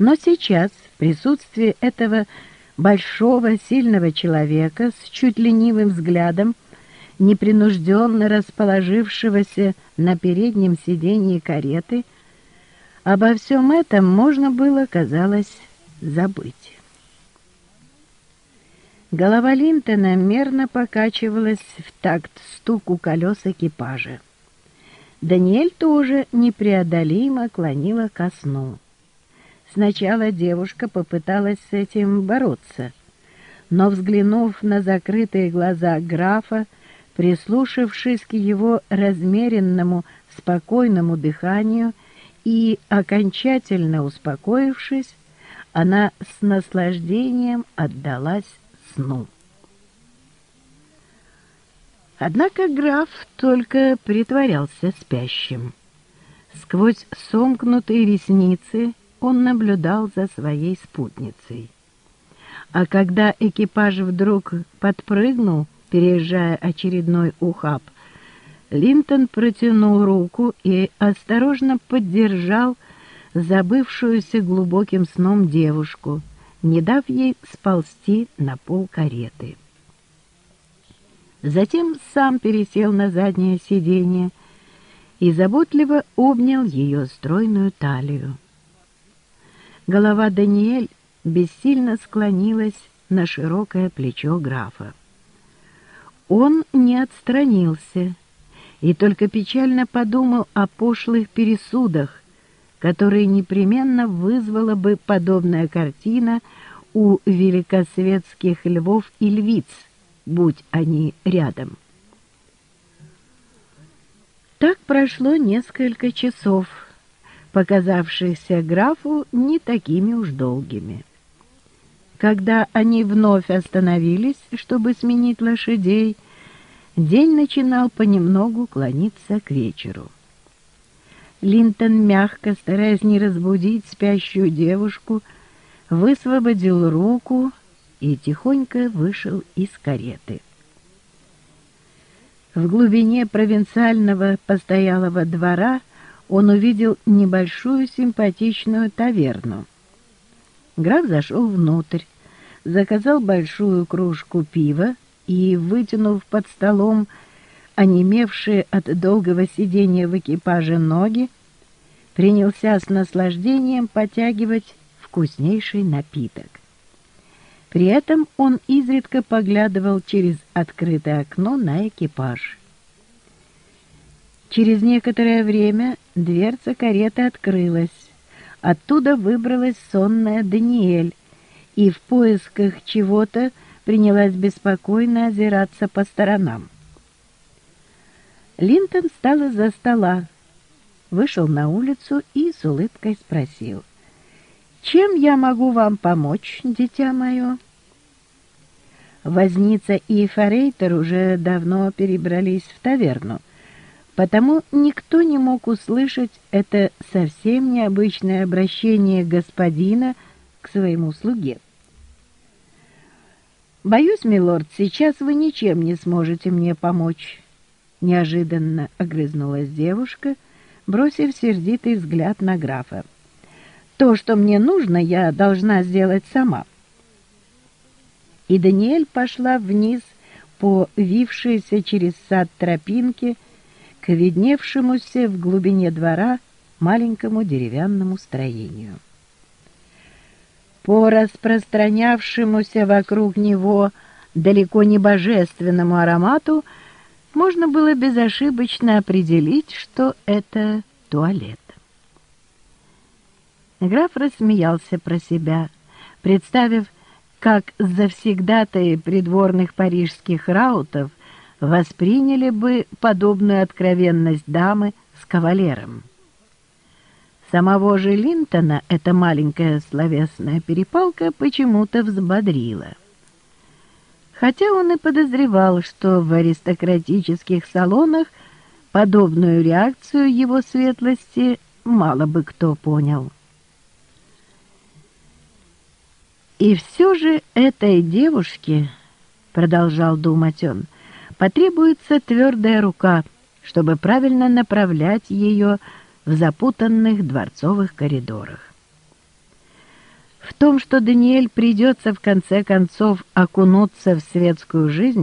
Но сейчас, в присутствии этого большого, сильного человека с чуть ленивым взглядом, непринужденно расположившегося на переднем сиденье кареты, обо всем этом можно было, казалось, забыть. Голова Линтона мерно покачивалась в такт стуку колес экипажа. Даниэль тоже непреодолимо клонила ко сну. Сначала девушка попыталась с этим бороться, но, взглянув на закрытые глаза графа, прислушавшись к его размеренному, спокойному дыханию и окончательно успокоившись, она с наслаждением отдалась сну. Однако граф только притворялся спящим. Сквозь сомкнутые ресницы он наблюдал за своей спутницей. А когда экипаж вдруг подпрыгнул, переезжая очередной ухаб, Линтон протянул руку и осторожно поддержал забывшуюся глубоким сном девушку, не дав ей сползти на пол кареты. Затем сам пересел на заднее сиденье и заботливо обнял ее стройную талию. Голова Даниэль бессильно склонилась на широкое плечо графа. Он не отстранился и только печально подумал о пошлых пересудах, которые непременно вызвала бы подобная картина у великосветских львов и львиц, будь они рядом. Так прошло несколько часов, показавшихся графу не такими уж долгими. Когда они вновь остановились, чтобы сменить лошадей, день начинал понемногу клониться к вечеру. Линтон мягко, стараясь не разбудить спящую девушку, высвободил руку и тихонько вышел из кареты. В глубине провинциального постоялого двора он увидел небольшую симпатичную таверну. Граф зашел внутрь, заказал большую кружку пива и, вытянув под столом онемевшие от долгого сидения в экипаже ноги, принялся с наслаждением потягивать вкуснейший напиток. При этом он изредка поглядывал через открытое окно на экипаж. Через некоторое время дверца кареты открылась. Оттуда выбралась сонная Даниэль и в поисках чего-то принялась беспокойно озираться по сторонам. Линтон встал из-за стола, вышел на улицу и с улыбкой спросил. «Чем я могу вам помочь, дитя мое?» Возница и Форейтер уже давно перебрались в таверну, потому никто не мог услышать это совсем необычное обращение господина к своему слуге. «Боюсь, милорд, сейчас вы ничем не сможете мне помочь», Неожиданно огрызнулась девушка, бросив сердитый взгляд на графа. «То, что мне нужно, я должна сделать сама». И Даниэль пошла вниз по вившейся через сад тропинке к видневшемуся в глубине двора маленькому деревянному строению. По распространявшемуся вокруг него далеко не божественному аромату можно было безошибочно определить, что это туалет. Граф рассмеялся про себя, представив, как завсегдатые придворных парижских раутов восприняли бы подобную откровенность дамы с кавалером. Самого же Линтона эта маленькая словесная перепалка почему-то взбодрила хотя он и подозревал, что в аристократических салонах подобную реакцию его светлости мало бы кто понял. «И все же этой девушке, — продолжал думать он, — потребуется твердая рука, чтобы правильно направлять ее в запутанных дворцовых коридорах. том, что Даниэль придется в конце концов окунуться в светскую жизнь,